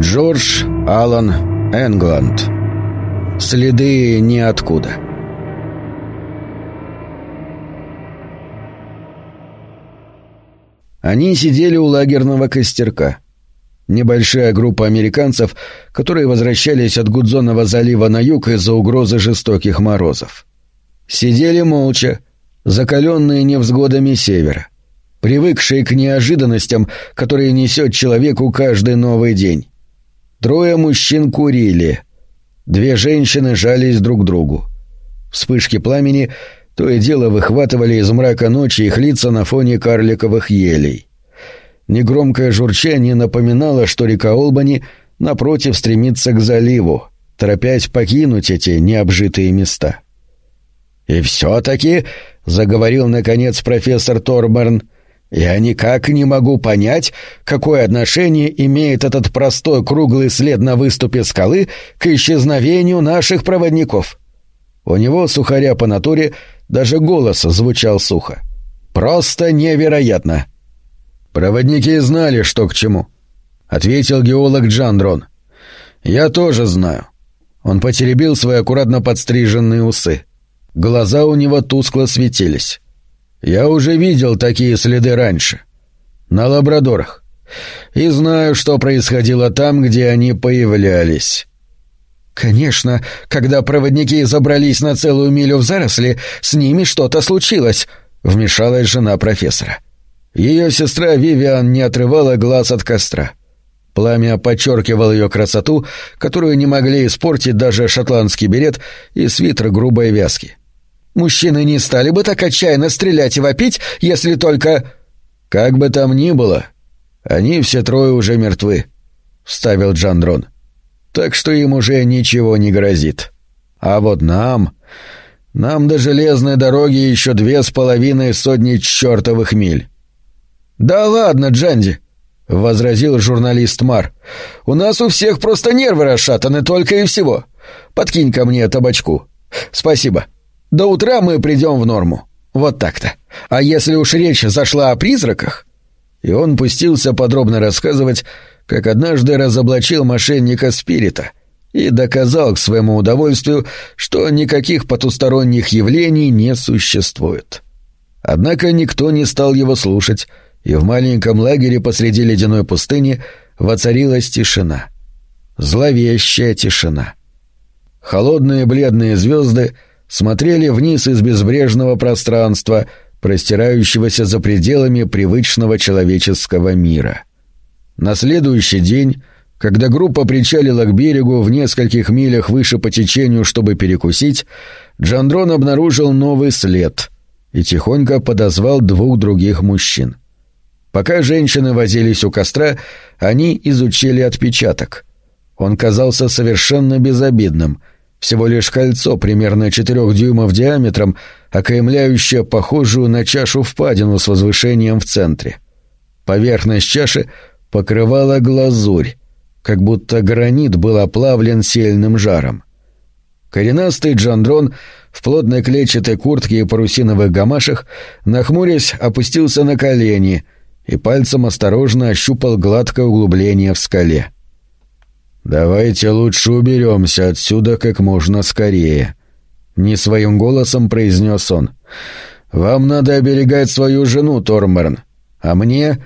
Джордж Аллан Энгланд. Следы ниоткуда. Они сидели у лагерного костерка. Небольшая группа американцев, которые возвращались от Гудзонова залива на юг из-за угрозы жестоких морозов. Сидели молча, закаленные невзгодами севера, привыкшие к неожиданностям, которые несет человеку каждый новый день. Трое мужчин курили. Две женщины жались друг к другу. Вспышки пламени то и дело выхватывали из мрака ночи их лица на фоне карликовых елей. Негромкое журчание напоминало, что река Олбани напротив стремится к заливу, торопясь покинуть эти необжитые места. «И все-таки», — заговорил наконец профессор Торберн, — я никак не могу понять, какое отношение имеет этот простой круглый след на выступе скалы к исчезновению наших проводников. У него, сухаря по натуре, даже голос звучал сухо. «Просто невероятно!» «Проводники знали, что к чему», — ответил геолог Джандрон. «Я тоже знаю». Он потеребил свои аккуратно подстриженные усы. Глаза у него тускло светились. Я уже видел такие следы раньше. На лабрадорах. И знаю, что происходило там, где они появлялись. Конечно, когда проводники забрались на целую милю в заросли, с ними что-то случилось, вмешалась жена профессора. Ее сестра Вивиан не отрывала глаз от костра. Пламя подчеркивало ее красоту, которую не могли испортить даже шотландский берет и свитер грубой вязки. Мужчины не стали бы так отчаянно стрелять и вопить, если только... Как бы там ни было, они все трое уже мертвы, — вставил Джандрон. Так что им уже ничего не грозит. А вот нам... Нам до железной дороги еще две с половиной сотни чертовых миль. «Да ладно, Джанди!» — возразил журналист Мар. «У нас у всех просто нервы расшатаны только и всего. Подкинь ко мне табачку. Спасибо». До утра мы придем в норму. Вот так-то. А если уж речь зашла о призраках...» И он пустился подробно рассказывать, как однажды разоблачил мошенника Спирита и доказал к своему удовольствию, что никаких потусторонних явлений не существует. Однако никто не стал его слушать, и в маленьком лагере посреди ледяной пустыни воцарилась тишина. Зловещая тишина. Холодные бледные звезды — смотрели вниз из безбрежного пространства, простирающегося за пределами привычного человеческого мира. На следующий день, когда группа причалила к берегу в нескольких милях выше по течению, чтобы перекусить, Джандрон обнаружил новый след и тихонько подозвал двух других мужчин. Пока женщины возились у костра, они изучили отпечаток. Он казался совершенно безобидным — всего лишь кольцо примерно четырех дюймов диаметром, окаймляющее похожую на чашу впадину с возвышением в центре. Поверхность чаши покрывала глазурь, как будто гранит был оплавлен сильным жаром. Коренастый Джандрон в плотной клетчатой куртке и парусиновых гамашах, нахмурясь, опустился на колени и пальцем осторожно ощупал гладкое углубление в скале. — «Давайте лучше уберемся отсюда как можно скорее», — не своим голосом произнес он. «Вам надо оберегать свою жену, Тормерн, а мне...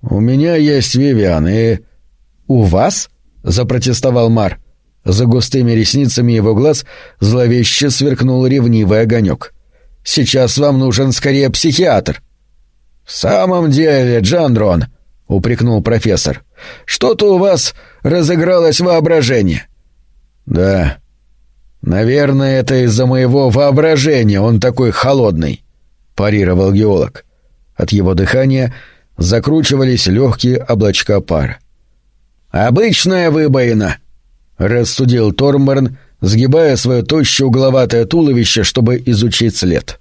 У меня есть Вивиан и...» «У вас?» — запротестовал Мар. За густыми ресницами его глаз зловеще сверкнул ревнивый огонек. «Сейчас вам нужен скорее психиатр». «В самом деле, Джандрон», — упрекнул профессор, — «что-то у вас разыгралось воображение». «Да. Наверное, это из-за моего воображения он такой холодный», — парировал геолог. От его дыхания закручивались легкие облачка пара. «Обычная выбоина», — рассудил Торморн, сгибая свое тощее угловатое туловище, чтобы изучить след.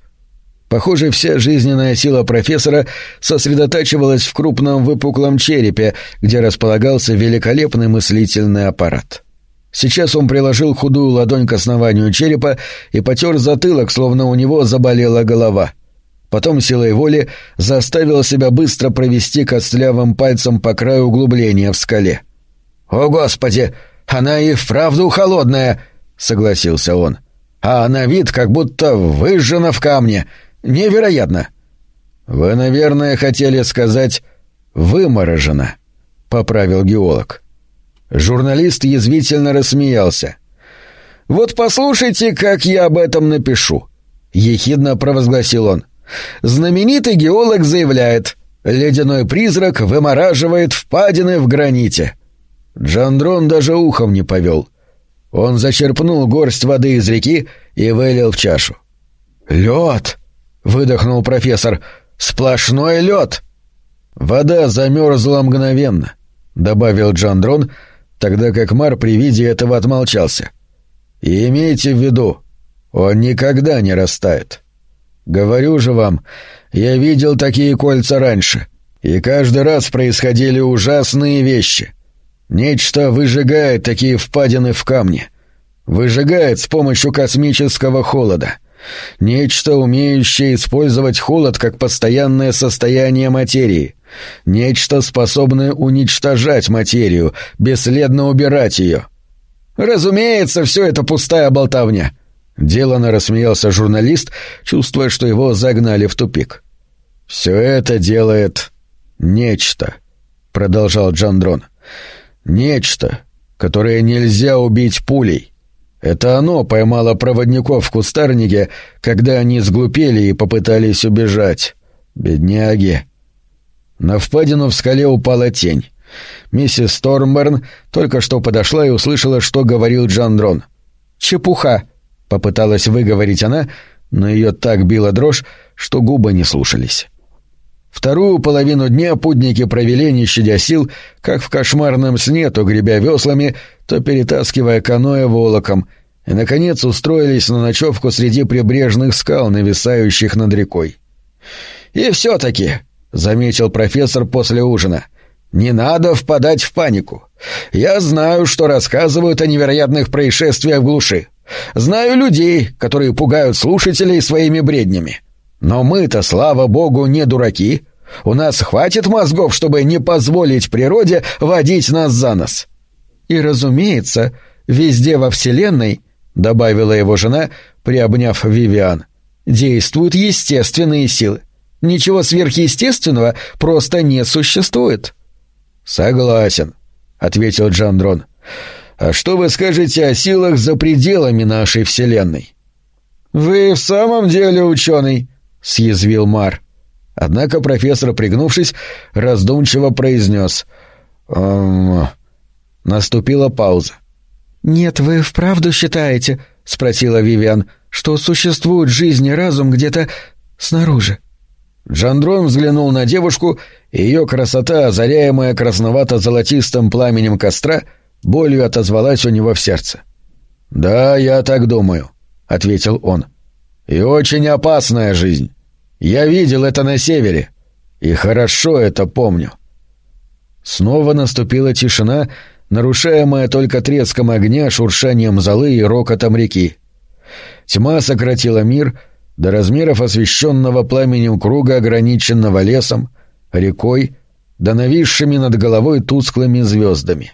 Похоже, вся жизненная сила профессора сосредотачивалась в крупном выпуклом черепе, где располагался великолепный мыслительный аппарат. Сейчас он приложил худую ладонь к основанию черепа и потер затылок, словно у него заболела голова. Потом силой воли заставил себя быстро провести костлявым пальцем по краю углубления в скале. «О, Господи! Она и вправду холодная!» — согласился он. «А на вид как будто выжжена в камне. Невероятно!» «Вы, наверное, хотели сказать «выморожена», — поправил геолог. Журналист язвительно рассмеялся. «Вот послушайте, как я об этом напишу», — ехидно провозгласил он. «Знаменитый геолог заявляет, ледяной призрак вымораживает впадины в граните». Джандрон даже ухом не повел. Он зачерпнул горсть воды из реки и вылил в чашу. «Лед!» — выдохнул профессор. «Сплошной лед!» «Вода замерзла мгновенно», — добавил Джандрон, тогда как Мар при виде этого отмолчался. И имейте в виду, он никогда не растает. Говорю же вам, я видел такие кольца раньше, и каждый раз происходили ужасные вещи. Нечто выжигает такие впадины в камне. Выжигает с помощью космического холода. Нечто, умеющее использовать холод как постоянное состояние материи. Нечто, способное уничтожать материю, бесследно убирать ее. «Разумеется, все это пустая болтовня», — делано рассмеялся журналист, чувствуя, что его загнали в тупик. «Все это делает нечто», — продолжал Джандрон. «Нечто, которое нельзя убить пулей. Это оно поймало проводников в кустарнике, когда они сглупели и попытались убежать. Бедняги». На впадину в скале упала тень. Миссис Стормберн только что подошла и услышала, что говорил Джандрон. «Чепуха!» — попыталась выговорить она, но ее так била дрожь, что губы не слушались. Вторую половину дня путники провели, не щадя сил, как в кошмарном сне, то гребя веслами, то перетаскивая каноэ волоком, и, наконец, устроились на ночевку среди прибрежных скал, нависающих над рекой. «И все-таки», — заметил профессор после ужина, — не надо впадать в панику. Я знаю, что рассказывают о невероятных происшествиях в глуши. Знаю людей, которые пугают слушателей своими бреднями. Но мы-то, слава богу, не дураки. У нас хватит мозгов, чтобы не позволить природе водить нас за нос. И, разумеется, везде во Вселенной, добавила его жена, приобняв Вивиан, действуют естественные силы. Ничего сверхъестественного просто не существует. «Согласен», — ответил Джандрон. «А что вы скажете о силах за пределами нашей Вселенной?» «Вы в самом деле ученый», — съязвил Мар. Однако профессор, пригнувшись, раздумчиво произнес. «Эм...» Наступила пауза. «Нет, вы вправду считаете, — спросила Вивиан, — что существует жизнь и разум где-то снаружи?» Джандрон взглянул на девушку, и ее красота, озаряемая красновато-золотистым пламенем костра, болью отозвалась у него в сердце. «Да, я так думаю», — ответил он. «И очень опасная жизнь. Я видел это на севере, и хорошо это помню». Снова наступила тишина, нарушаемая только треском огня, шуршанием золы и рокотом реки. Тьма сократила мир — до размеров освещенного пламенем круга, ограниченного лесом, рекой, да нависшими над головой тусклыми звездами.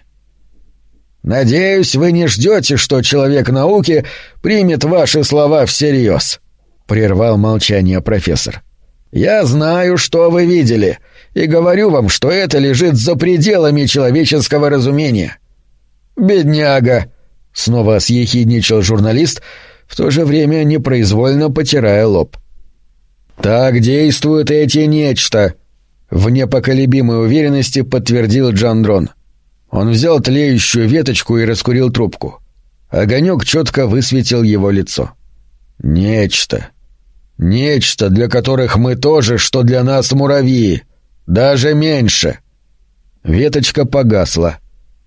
«Надеюсь, вы не ждете, что человек науки примет ваши слова всерьез», — прервал молчание профессор. «Я знаю, что вы видели, и говорю вам, что это лежит за пределами человеческого разумения». «Бедняга!» — снова съехидничал журналист — в то же время непроизвольно потирая лоб. «Так действуют эти нечто», — в непоколебимой уверенности подтвердил Джандрон. Он взял тлеющую веточку и раскурил трубку. Огонек четко высветил его лицо. «Нечто. Нечто, для которых мы тоже, что для нас муравьи. Даже меньше». Веточка погасла.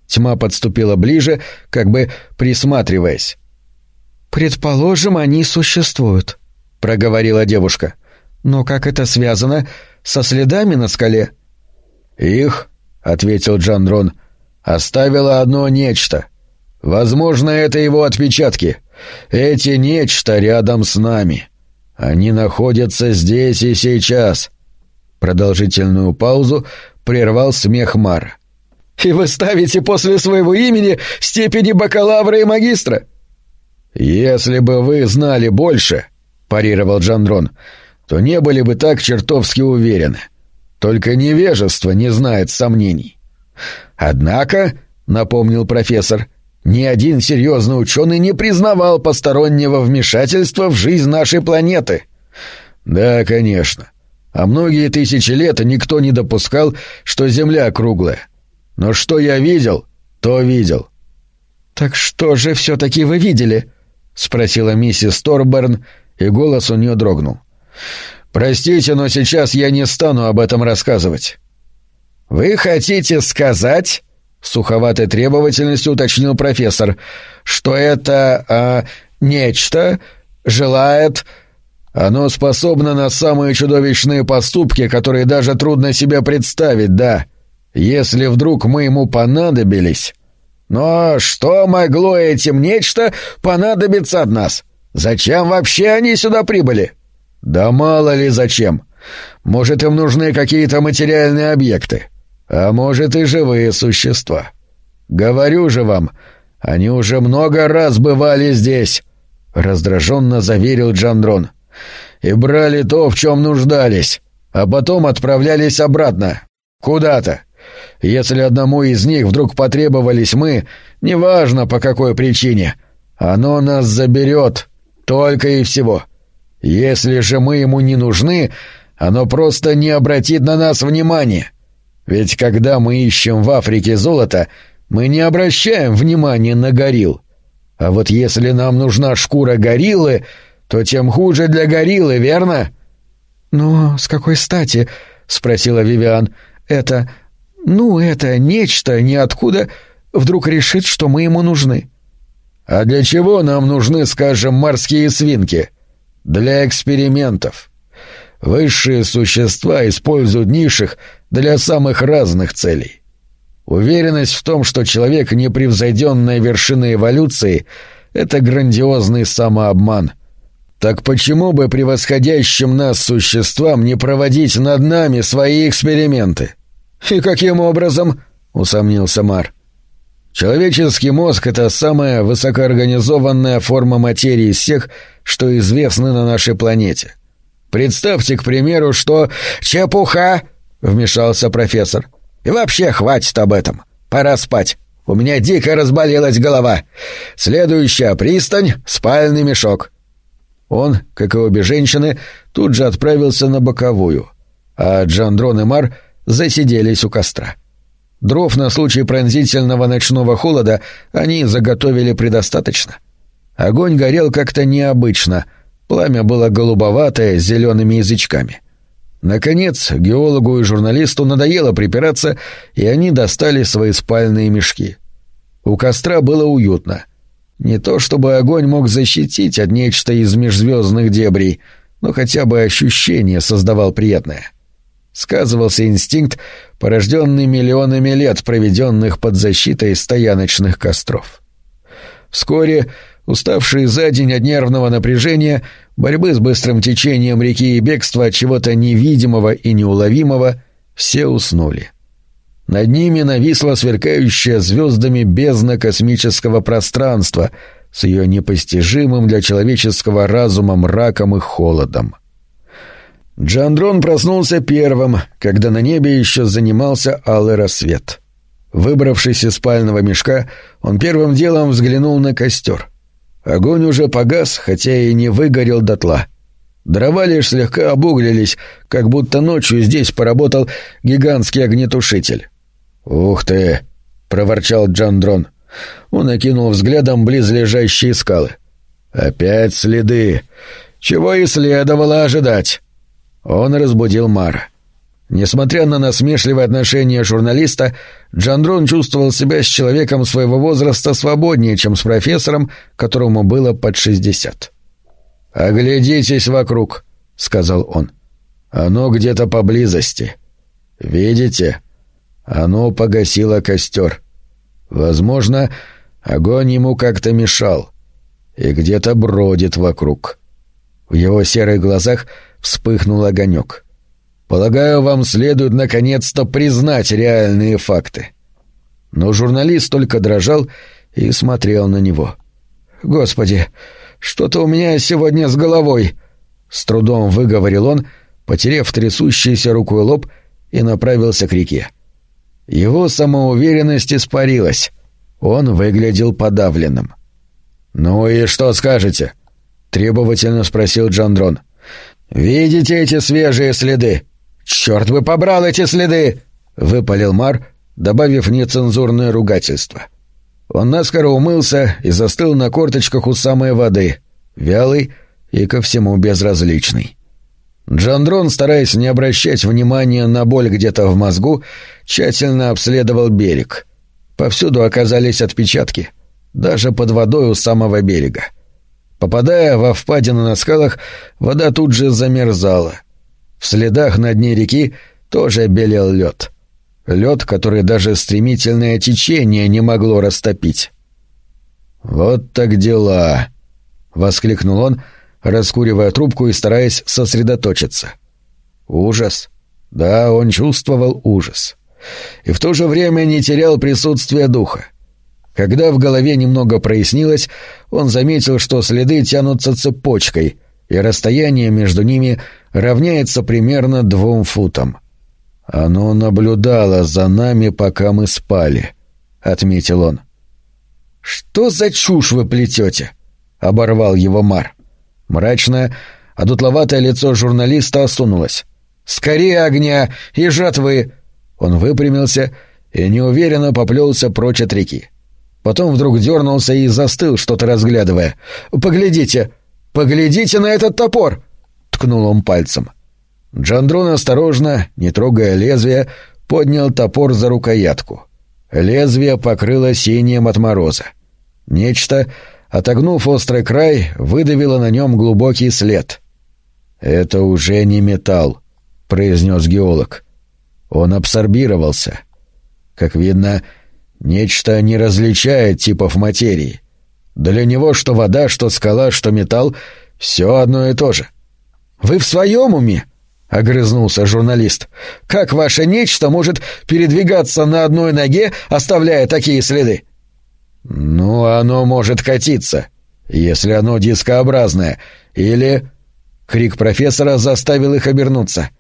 Тьма подступила ближе, как бы присматриваясь. «Предположим, они существуют», — проговорила девушка. «Но как это связано со следами на скале?» «Их», — ответил Джандрон, — «оставило одно нечто. Возможно, это его отпечатки. Эти нечто рядом с нами. Они находятся здесь и сейчас». Продолжительную паузу прервал смех Мара. И вы ставите после своего имени степени бакалавра и магистра?» «Если бы вы знали больше», — парировал Джандрон, — «то не были бы так чертовски уверены. Только невежество не знает сомнений». «Однако», — напомнил профессор, — «ни один серьезный ученый не признавал постороннего вмешательства в жизнь нашей планеты». «Да, конечно. А многие тысячи лет никто не допускал, что Земля круглая. Но что я видел, то видел». «Так что же все-таки вы видели?» — спросила миссис Торберн, и голос у нее дрогнул. «Простите, но сейчас я не стану об этом рассказывать». «Вы хотите сказать...» — суховатой требовательностью уточнил профессор, что это а, нечто желает... Оно способно на самые чудовищные поступки, которые даже трудно себе представить, да. Если вдруг мы ему понадобились... Но что могло этим нечто понадобиться от нас? Зачем вообще они сюда прибыли? Да мало ли зачем. Может, им нужны какие-то материальные объекты. А может, и живые существа. Говорю же вам, они уже много раз бывали здесь, — раздраженно заверил Джандрон. И брали то, в чем нуждались, а потом отправлялись обратно. Куда-то. Если одному из них вдруг потребовались мы, неважно по какой причине, оно нас заберет, только и всего. Если же мы ему не нужны, оно просто не обратит на нас внимания. Ведь когда мы ищем в Африке золото, мы не обращаем внимания на горилл. А вот если нам нужна шкура гориллы, то тем хуже для гориллы, верно? «Ну, с какой стати?» — спросила Вивиан. «Это... ну, это нечто ниоткуда вдруг решит, что мы ему нужны». «А для чего нам нужны, скажем, морские свинки?» «Для экспериментов. Высшие существа используют низших для самых разных целей. Уверенность в том, что человек — непревзойденная вершина эволюции — это грандиозный самообман. Так почему бы превосходящим нас существам не проводить над нами свои эксперименты? И каким образом? — усомнился Мар. Человеческий мозг — это самая высокоорганизованная форма материи из всех, что известны на нашей планете. Представьте, к примеру, что... «Чепуха!» — вмешался профессор. «И вообще хватит об этом. Пора спать. У меня дико разболелась голова. Следующая пристань — спальный мешок». Он, как и обе женщины, тут же отправился на боковую, а Джандрон и Мар засиделись у костра. Дров на случай пронзительного ночного холода они заготовили предостаточно. Огонь горел как-то необычно, пламя было голубоватое с зелеными язычками — Наконец, геологу и журналисту надоело припираться, и они достали свои спальные мешки. У костра было уютно. Не то чтобы огонь мог защитить от нечто из межзвездных дебрей, но хотя бы ощущение создавал приятное. Сказывался инстинкт, порожденный миллионами лет, проведенных под защитой стояночных костров. Вскоре Уставшие за день от нервного напряжения, борьбы с быстрым течением реки и бегства от чего-то невидимого и неуловимого, все уснули. Над ними нависла сверкающая звездами бездна космического пространства с ее непостижимым для человеческого разума мраком и холодом. Джандрон проснулся первым, когда на небе еще занимался алый рассвет. Выбравшись из спального мешка, он первым делом взглянул на костер — Огонь уже погас, хотя и не выгорел дотла. Дрова лишь слегка обуглились, как будто ночью здесь поработал гигантский огнетушитель. «Ух ты!» — проворчал Джандрон. Он окинул взглядом близлежащие скалы. «Опять следы! Чего и следовало ожидать!» Он разбудил Мара. Несмотря на насмешливое отношение журналиста, Джандрон чувствовал себя с человеком своего возраста свободнее, чем с профессором, которому было под шестьдесят. «Оглядитесь вокруг», — сказал он. «Оно где-то поблизости. Видите? Оно погасило костер. Возможно, огонь ему как-то мешал. И где-то бродит вокруг». В его серых глазах вспыхнул огонек. Полагаю, вам следует наконец-то признать реальные факты. Но журналист только дрожал и смотрел на него. «Господи, что-то у меня сегодня с головой!» С трудом выговорил он, потеряв трясущийся рукой лоб, и направился к реке. Его самоуверенность испарилась. Он выглядел подавленным. «Ну и что скажете?» — требовательно спросил Джандрон. «Видите эти свежие следы? Черт бы побрал эти следы!» — выпалил Мар, добавив нецензурное ругательство. Он наскоро умылся и застыл на корточках у самой воды, вялый и ко всему безразличный. Джандрон, стараясь не обращать внимания на боль где-то в мозгу, тщательно обследовал берег. Повсюду оказались отпечатки, даже под водой у самого берега. Попадая во впадины на скалах, вода тут же замерзала. В следах на дне реки тоже белел лед. Лед, который даже стремительное течение не могло растопить. «Вот так дела!» — воскликнул он, раскуривая трубку и стараясь сосредоточиться. Ужас. Да, он чувствовал ужас. И в то же время не терял присутствия духа. Когда в голове немного прояснилось, он заметил, что следы тянутся цепочкой, и расстояние между ними равняется примерно двум футам. «Оно наблюдало за нами, пока мы спали», — отметил он. «Что за чушь вы плетете?» — оборвал его Мар. Мрачное, одутловатое лицо журналиста осунулось. «Скорее огня и жатвы!» Он выпрямился и неуверенно поплелся прочь от реки. Потом вдруг дернулся и застыл, что-то разглядывая. «Поглядите! Поглядите на этот топор!» — ткнул он пальцем. Джандрон осторожно, не трогая лезвия, поднял топор за рукоятку. Лезвие покрыло синим от мороза. Нечто, отогнув острый край, выдавило на нем глубокий след. «Это уже не металл», — произнес геолог. Он абсорбировался. Как видно, нечто не различает типов материи. Для него что вода, что скала, что металл — все одно и то же. «Вы в своем уме?» — огрызнулся журналист. «Как ваше нечто может передвигаться на одной ноге, оставляя такие следы?» «Ну, оно может катиться, если оно дискообразное, или...» Крик профессора заставил их обернуться.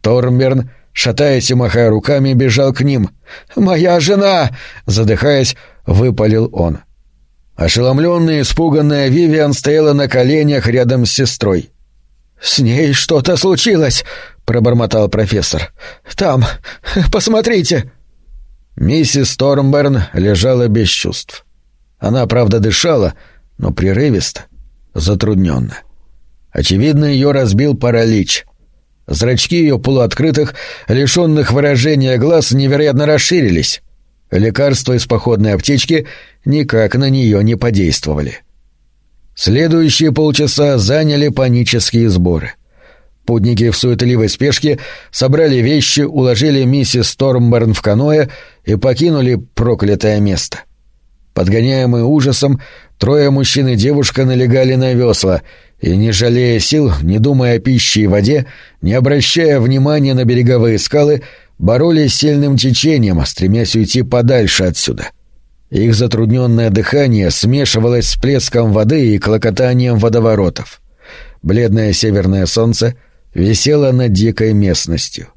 Тормберн, шатаясь и махая руками, бежал к ним. «Моя жена!» — задыхаясь, выпалил он. Ошеломленная и испуганная Вивиан стояла на коленях рядом с сестрой. «С ней что-то случилось!» — пробормотал профессор. «Там! Посмотрите!» Миссис Тормберн лежала без чувств. Она, правда, дышала, но прерывисто, затрудненно. Очевидно, ее разбил паралич. Зрачки ее полуоткрытых, лишенных выражения глаз, невероятно расширились. Лекарства из походной аптечки никак на нее не подействовали. Следующие полчаса заняли панические сборы. Путники в суетливой спешке собрали вещи, уложили миссис Тормберн в каноэ и покинули проклятое место. Подгоняемые ужасом, трое мужчин и девушка налегали на весла и, не жалея сил, не думая о пище и воде, не обращая внимания на береговые скалы, боролись с сильным течением, стремясь уйти подальше отсюда. Их затрудненное дыхание смешивалось с плеском воды и клокотанием водоворотов. Бледное северное солнце висело над дикой местностью.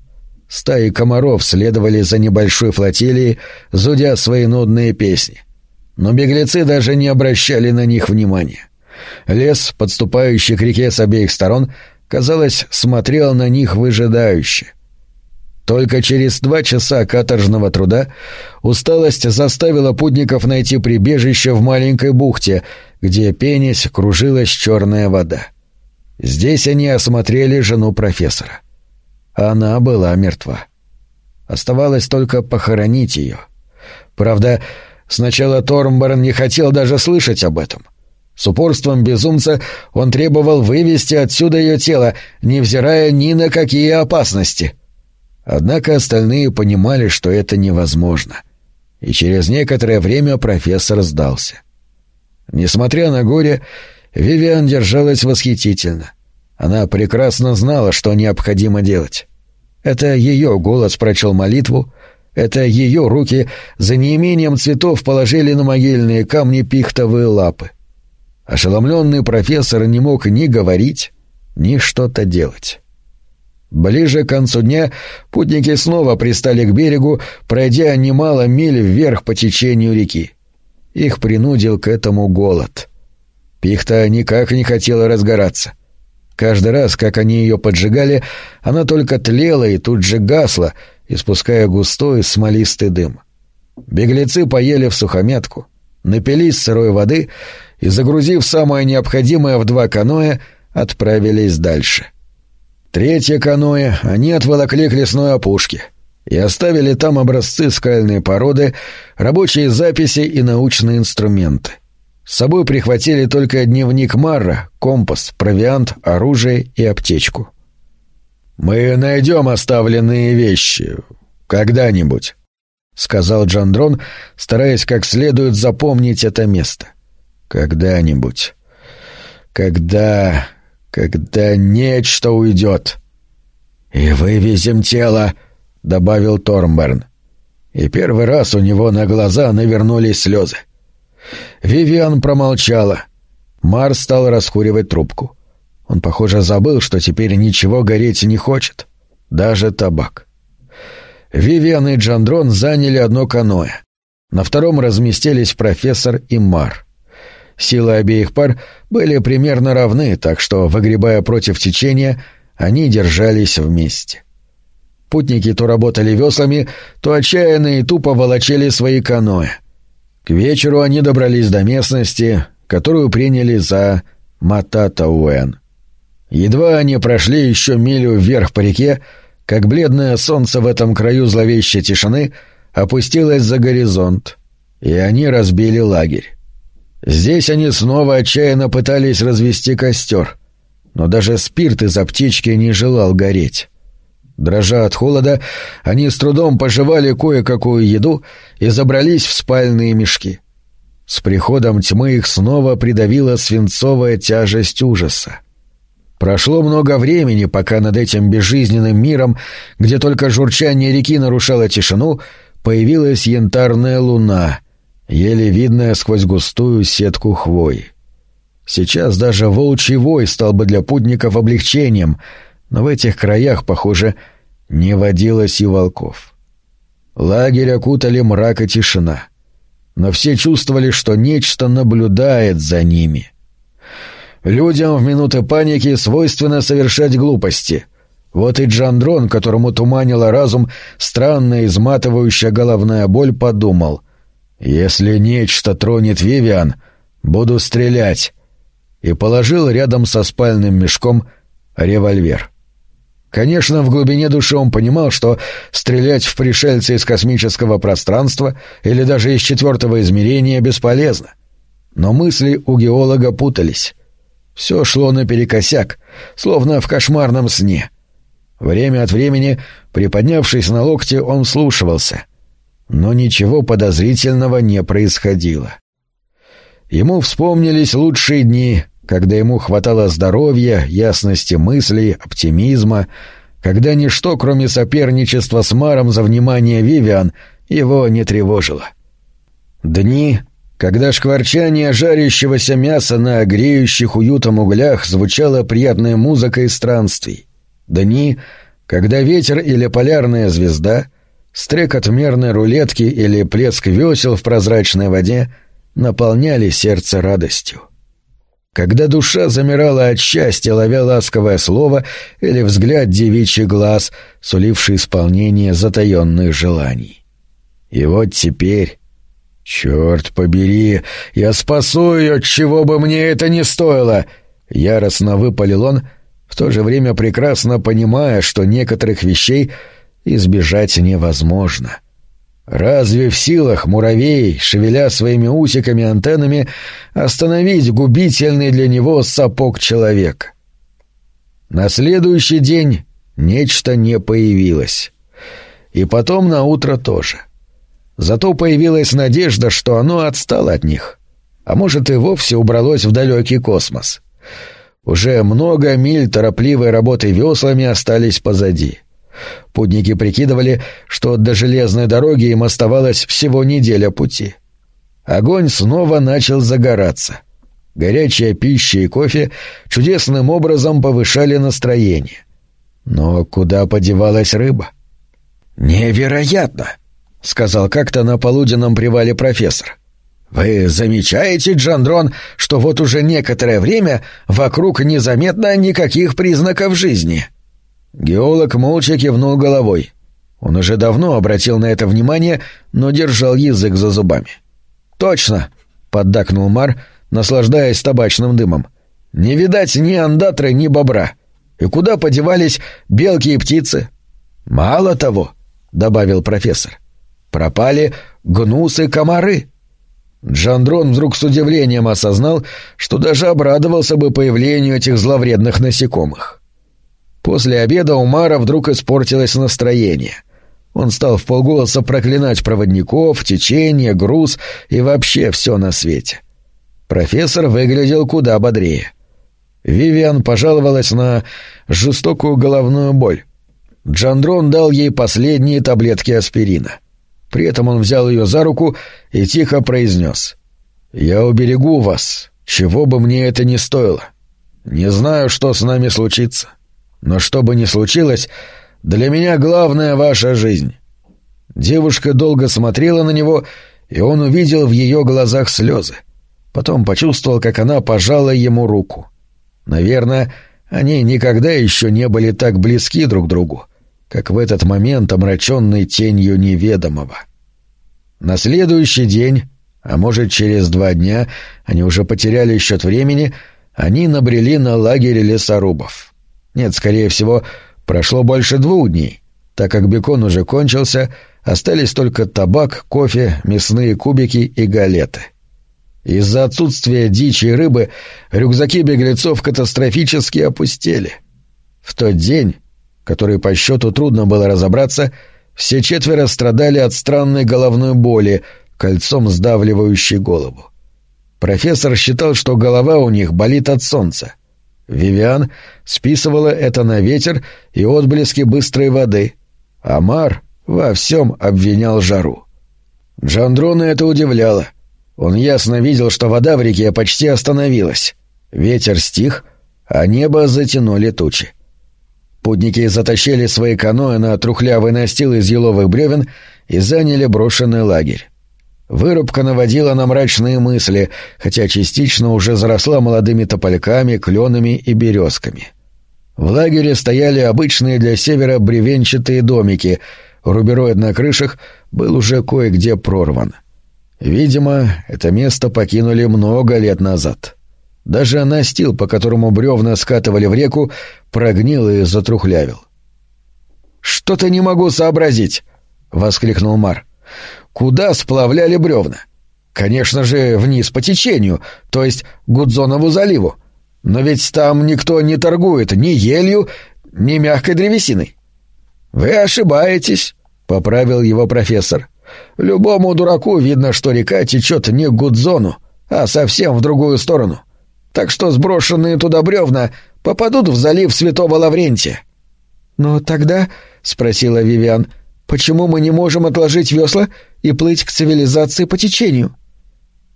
Стаи комаров следовали за небольшой флотилией, зудя свои нудные песни — но беглецы даже не обращали на них внимания. Лес, подступающий к реке с обеих сторон, казалось, смотрел на них выжидающе. Только через два часа каторжного труда усталость заставила путников найти прибежище в маленькой бухте, где пенись кружилась черная вода. Здесь они осмотрели жену профессора. Она была мертва. Оставалось только похоронить ее. Правда, Сначала Тормборн не хотел даже слышать об этом. С упорством безумца он требовал вывести отсюда ее тело, невзирая ни на какие опасности. Однако остальные понимали, что это невозможно. И через некоторое время профессор сдался. Несмотря на горе, Вивиан держалась восхитительно. Она прекрасно знала, что необходимо делать. Это ее голос прочел молитву, Это ее руки за неимением цветов положили на могильные камни пихтовые лапы. Ошеломленный профессор не мог ни говорить, ни что-то делать. Ближе к концу дня путники снова пристали к берегу, пройдя немало миль вверх по течению реки. Их принудил к этому голод. Пихта никак не хотела разгораться. Каждый раз, как они ее поджигали, она только тлела и тут же гасла, испуская густой смолистый дым. Беглецы поели в сухомятку, напились сырой воды и, загрузив самое необходимое в два каноэ, отправились дальше. Третье каноэ они отволокли к лесной опушке и оставили там образцы скальной породы, рабочие записи и научные инструменты. С собой прихватили только дневник Марра, компас, провиант, оружие и аптечку. «Мы найдем оставленные вещи. Когда-нибудь», — сказал Джандрон, стараясь как следует запомнить это место. «Когда-нибудь. Когда... когда нечто уйдет». «И вывезем тело», — добавил Тормберн. И первый раз у него на глаза навернулись слезы. Вивиан промолчала. Марс стал раскуривать трубку. Он, похоже, забыл, что теперь ничего гореть не хочет. Даже табак. Вивиан и Джандрон заняли одно каноэ. На втором разместились профессор и Мар. Силы обеих пар были примерно равны, так что, выгребая против течения, они держались вместе. Путники то работали веслами, то отчаянно и тупо волочили свои каноэ. К вечеру они добрались до местности, которую приняли за Мататауэн. Едва они прошли еще милю вверх по реке, как бледное солнце в этом краю зловещей тишины опустилось за горизонт, и они разбили лагерь. Здесь они снова отчаянно пытались развести костер, но даже спирт из аптечки не желал гореть. Дрожа от холода, они с трудом пожевали кое-какую еду и забрались в спальные мешки. С приходом тьмы их снова придавила свинцовая тяжесть ужаса. Прошло много времени, пока над этим безжизненным миром, где только журчание реки нарушало тишину, появилась янтарная луна, еле видная сквозь густую сетку хвои. Сейчас даже волчий вой стал бы для путников облегчением, но в этих краях, похоже, не водилось и волков. Лагерь окутали мрак и тишина, но все чувствовали, что нечто наблюдает за ними — Людям в минуты паники свойственно совершать глупости. Вот и Джандрон, которому туманила разум странная изматывающая головная боль, подумал. «Если нечто тронет Вивиан, буду стрелять». И положил рядом со спальным мешком револьвер. Конечно, в глубине души он понимал, что стрелять в пришельца из космического пространства или даже из четвертого измерения бесполезно. Но мысли у геолога путались. Все шло наперекосяк, словно в кошмарном сне. Время от времени, приподнявшись на локте, он слушался. Но ничего подозрительного не происходило. Ему вспомнились лучшие дни, когда ему хватало здоровья, ясности мыслей, оптимизма, когда ничто, кроме соперничества с Маром за внимание Вивиан, его не тревожило. Дни, когда шкварчание жарящегося мяса на греющих уютом углях звучала приятная музыка из странствий. Дни, когда ветер или полярная звезда, стрекот мерной рулетки или плеск весел в прозрачной воде наполняли сердце радостью. Когда душа замирала от счастья, ловя ласковое слово или взгляд девичий глаз, суливший исполнение затаенных желаний. И вот теперь «Черт побери! Я спасу ее, чего бы мне это ни стоило!» Яростно выпалил он, в то же время прекрасно понимая, что некоторых вещей избежать невозможно. Разве в силах муравей, шевеля своими усиками-антеннами, остановить губительный для него сапог человека? На следующий день нечто не появилось. И потом на утро тоже — Зато появилась надежда, что оно отстало от них. А может, и вовсе убралось в далекий космос. Уже много миль торопливой работы веслами остались позади. Путники прикидывали, что до железной дороги им оставалось всего неделя пути. Огонь снова начал загораться. Горячая пища и кофе чудесным образом повышали настроение. Но куда подевалась рыба? «Невероятно!» — сказал как-то на полуденном привале профессор. «Вы замечаете, Джандрон, что вот уже некоторое время вокруг незаметно никаких признаков жизни?» Геолог молча кивнул головой. Он уже давно обратил на это внимание, но держал язык за зубами. «Точно!» — поддакнул Мар, наслаждаясь табачным дымом. «Не видать ни андатры, ни бобра. И куда подевались белки и птицы?» «Мало того», — добавил профессор, — «пропали гнусы-комары». Джандрон вдруг с удивлением осознал, что даже обрадовался бы появлению этих зловредных насекомых. После обеда у Мара вдруг испортилось настроение. Он стал в полголоса проклинать проводников, течение, груз и вообще все на свете. Профессор выглядел куда бодрее. Вивиан пожаловалась на жестокую головную боль. Джандрон дал ей последние таблетки аспирина. При этом он взял ее за руку и тихо произнес. «Я уберегу вас, чего бы мне это ни стоило. Не знаю, что с нами случится. Но что бы ни случилось, для меня главная ваша жизнь». Девушка долго смотрела на него, и он увидел в ее глазах слезы. Потом почувствовал, как она пожала ему руку. Наверное, они никогда еще не были так близки друг другу как в этот момент омраченный тенью неведомого. На следующий день, а может через два дня, они уже потеряли счет времени, они набрели на лагерь лесорубов. Нет, скорее всего, прошло больше двух дней, так как бекон уже кончился, остались только табак, кофе, мясные кубики и галеты. Из-за отсутствия дичи и рыбы рюкзаки беглецов катастрофически опустели. В тот день который по счету трудно было разобраться, все четверо страдали от странной головной боли, кольцом сдавливающей голову. Профессор считал, что голова у них болит от солнца. Вивиан списывала это на ветер и отблески быстрой воды. Амар во всем обвинял жару. Джандрона это удивляло. Он ясно видел, что вода в реке почти остановилась. Ветер стих, а небо затянули тучи. Путники затащили свои каноэ на трухлявый настил из еловых бревен и заняли брошенный лагерь. Вырубка наводила на мрачные мысли, хотя частично уже заросла молодыми топольками, кленами и березками. В лагере стояли обычные для севера бревенчатые домики, рубероид на крышах был уже кое-где прорван. Видимо, это место покинули много лет назад. Даже настил, по которому бревна скатывали в реку, прогнил и затрухлявил. «Что-то не могу сообразить!» — воскликнул Мар. «Куда сплавляли бревна? Конечно же, вниз по течению, то есть Гудзонову заливу. Но ведь там никто не торгует ни елью, ни мягкой древесиной». «Вы ошибаетесь», — поправил его профессор. «Любому дураку видно, что река течет не к Гудзону, а совсем в другую сторону так что сброшенные туда бревна попадут в залив Святого Лаврентия». «Но тогда, — спросила Вивиан, — почему мы не можем отложить весла и плыть к цивилизации по течению?»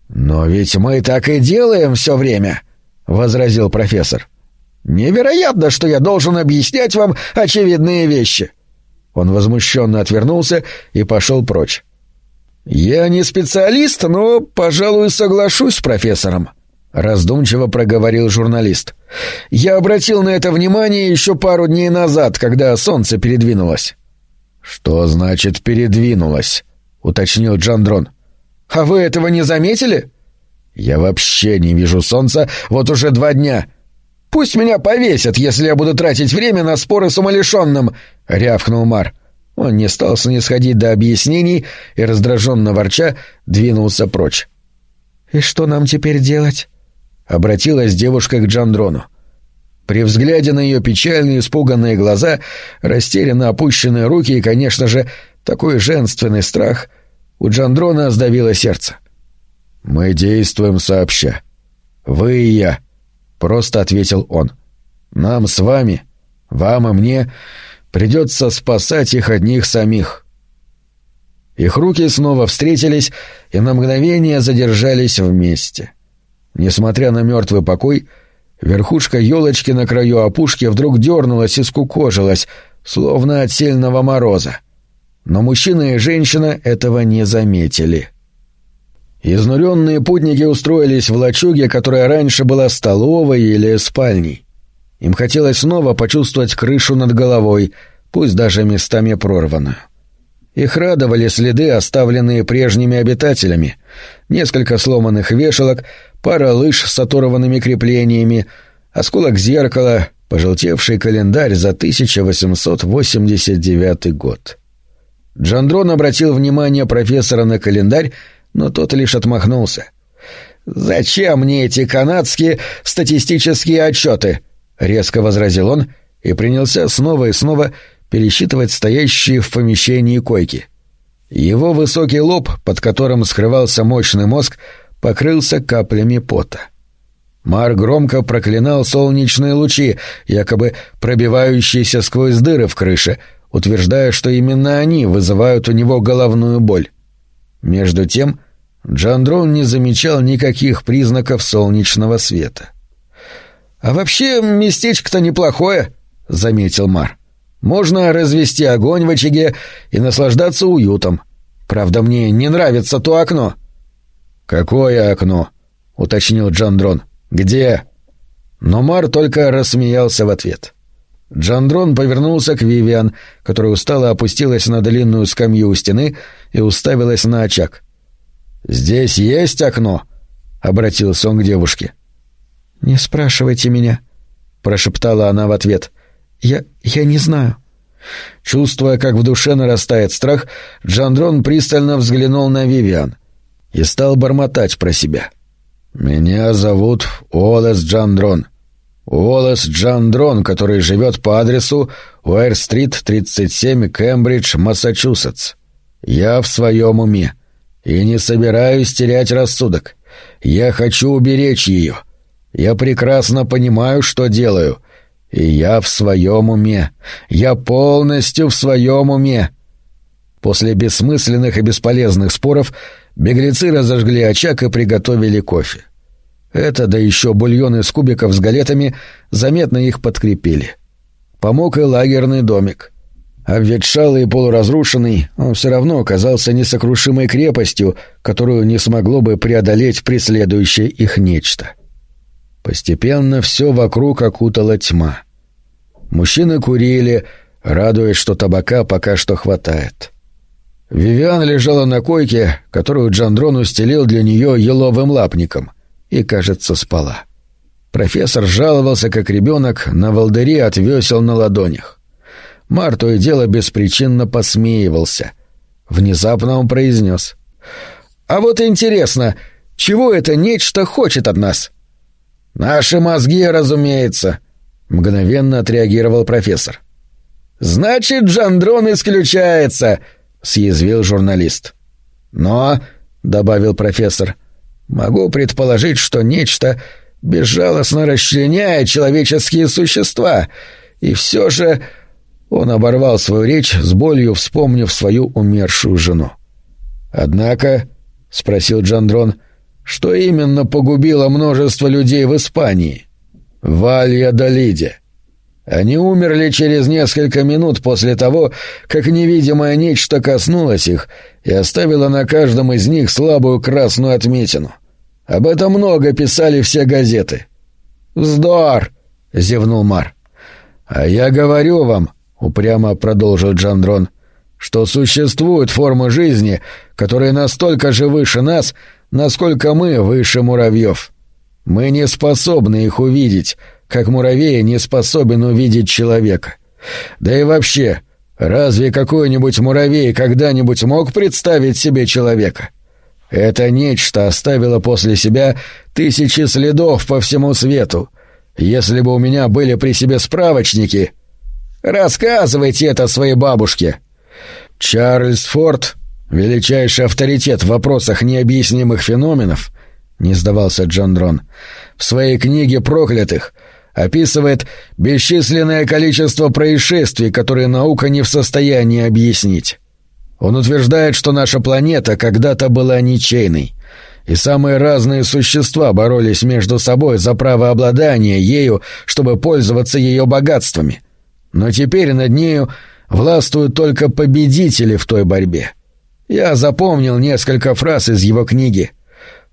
«Но ведь мы так и делаем все время», — возразил профессор. «Невероятно, что я должен объяснять вам очевидные вещи». Он возмущенно отвернулся и пошел прочь. «Я не специалист, но, пожалуй, соглашусь с профессором», раздумчиво проговорил журналист. Я обратил на это внимание еще пару дней назад, когда солнце передвинулось. Что значит передвинулось? Уточнил Джандрон. А вы этого не заметили? Я вообще не вижу солнца вот уже два дня. Пусть меня повесят, если я буду тратить время на споры с умалишенным, рявкнул Мар. Он не стал снисходить до объяснений и, раздраженно ворча, двинулся прочь. «И что нам теперь делать?» — обратилась девушка к Джандрону. При взгляде на ее печальные испуганные глаза, растерянно опущенные руки и, конечно же, такой женственный страх, у Джандрона сдавило сердце. «Мы действуем сообща. Вы и я», — просто ответил он. «Нам с вами, вам и мне, Придется спасать их от них самих. Их руки снова встретились и на мгновение задержались вместе. Несмотря на мертвый покой, верхушка елочки на краю опушки вдруг дернулась и скукожилась, словно от сильного мороза. Но мужчина и женщина этого не заметили. Изнуренные путники устроились в лачуге, которая раньше была столовой или спальней. Им хотелось снова почувствовать крышу над головой, пусть даже местами прорванную. Их радовали следы, оставленные прежними обитателями. Несколько сломанных вешалок, пара лыж с оторванными креплениями, осколок зеркала, пожелтевший календарь за 1889 год. Джандрон обратил внимание профессора на календарь, но тот лишь отмахнулся. «Зачем мне эти канадские статистические отчеты?» — резко возразил он и принялся снова и снова пересчитывать стоящие в помещении койки. Его высокий лоб, под которым скрывался мощный мозг, покрылся каплями пота. Мар громко проклинал солнечные лучи, якобы пробивающиеся сквозь дыры в крыше, утверждая, что именно они вызывают у него головную боль. Между тем, Джандрон не замечал никаких признаков солнечного света. «А вообще местечко-то неплохое», — заметил Мар. «Можно развести огонь в очаге и наслаждаться уютом. Правда, мне не нравится то окно». «Какое окно?» — уточнил Джандрон. «Где?» Но Мар только рассмеялся в ответ. Джандрон повернулся к Вивиан, которая устало опустилась на длинную скамью у стены и уставилась на очаг. «Здесь есть окно?» — обратился он к девушке. «Не спрашивайте меня», — прошептала она в ответ. «Я... я не знаю». Чувствуя, как в душе нарастает страх, Джандрон пристально взглянул на Вивиан и стал бормотать про себя. «Меня зовут Олес Джандрон. Олес Джандрон, который живет по адресу Уэр-стрит, 37, Кембридж, Массачусетс. Я в своем уме и не собираюсь терять рассудок. Я хочу уберечь ее. Я прекрасно понимаю, что делаю. И я в своем уме. Я полностью в своем уме. После бессмысленных и бесполезных споров беглецы разожгли очаг и приготовили кофе. Это, да еще бульон из кубиков с галетами, заметно их подкрепили. Помог и лагерный домик. Обветшалый и полуразрушенный, он все равно оказался несокрушимой крепостью, которую не смогло бы преодолеть преследующее их нечто. Постепенно все вокруг окутала тьма. Мужчины курили, радуясь, что табака пока что хватает. Вивиан лежала на койке, которую Джандрон устелил для нее еловым лапником, и, кажется, спала. Профессор жаловался, как ребенок, на волдыри от весел на ладонях. Мар то и дело беспричинно посмеивался. Внезапно он произнес. «А вот интересно, чего это нечто хочет от нас?» «Наши мозги, разумеется», — мгновенно отреагировал профессор. «Значит, Джандрон исключается», — съязвил журналист. «Но», — добавил профессор, — «могу предположить, что нечто безжалостно расчленяет человеческие существа, и все же он оборвал свою речь с болью, вспомнив свою умершую жену. «Однако», — спросил Джандрон, — «что именно погубило множество людей в Испании?» «Валья Долиде». Они умерли через несколько минут после того, как невидимое нечто коснулось их и оставило на каждом из них слабую красную отметину. Об этом много писали все газеты. «Вздор!» — зевнул Мар. «А я говорю вам, — упрямо продолжил Джандрон, — что существуют формы жизни, которые настолько же выше нас, насколько мы выше муравьев. Мы не способны их увидеть, как муравей не способен увидеть человека. Да и вообще, разве какой-нибудь муравей когда-нибудь мог представить себе человека? Это нечто оставило после себя тысячи следов по всему свету. Если бы у меня были при себе справочники, Рассказывайте это своей бабушке. Чарльз Форд, величайший авторитет в вопросах необъяснимых феноменов, не сдавался Джон Дрон, в своей книге «Проклятых» описывает бесчисленное количество происшествий, которые наука не в состоянии объяснить. Он утверждает, что наша планета когда-то была ничейной, и самые разные существа боролись между собой за право обладания ею, чтобы пользоваться ее богатствами. Но теперь над нею властвуют только победители в той борьбе. Я запомнил несколько фраз из его книги.